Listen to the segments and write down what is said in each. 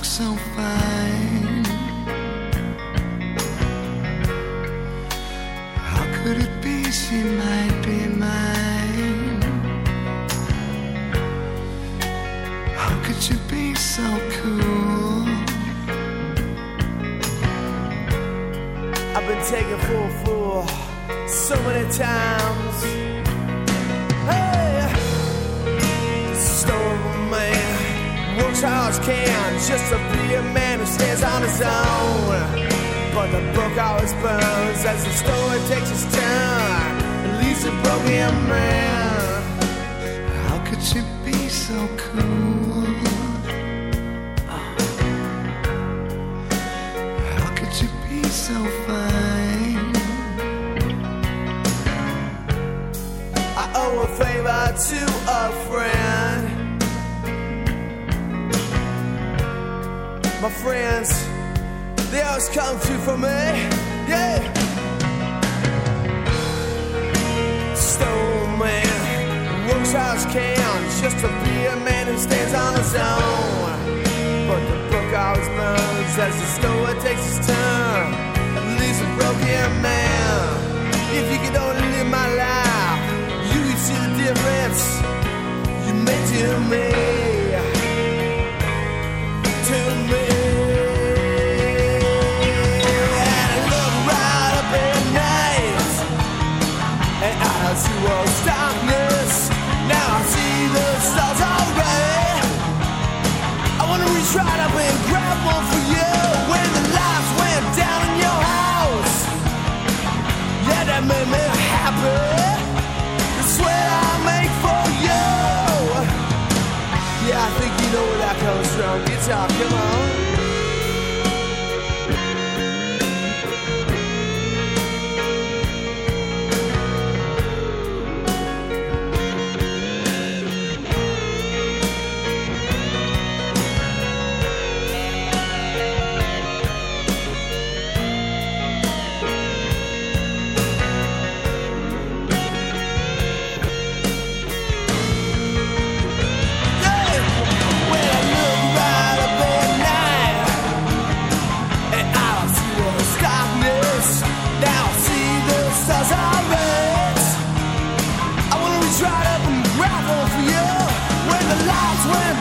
look so fine? How could it be she might be mine? How could you be so cool? I've been taken for a fool so many times. Can just to be a man who stands on his own. But the book always burns as the story takes its turn and leaves a broken man. How could you be so cool? How could you be so fine? I owe a favor to a friend. My friends, they always come through for me. Yeah. Stone man works hard as can just to be a man who stands on his own. But the book always burns as the story takes its turn and leaves a broken man. If you could only live my life, you could see the difference you made to me.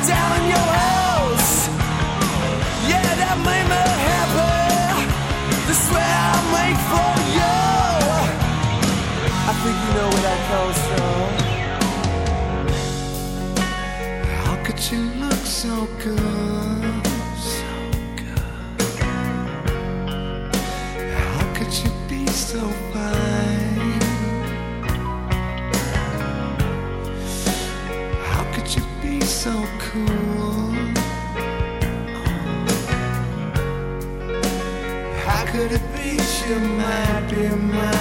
Down in your house, yeah, that made me happy. The sweat I for you. I think you know where that. How could you look so good? So good. How could you be so How could be You might be mine.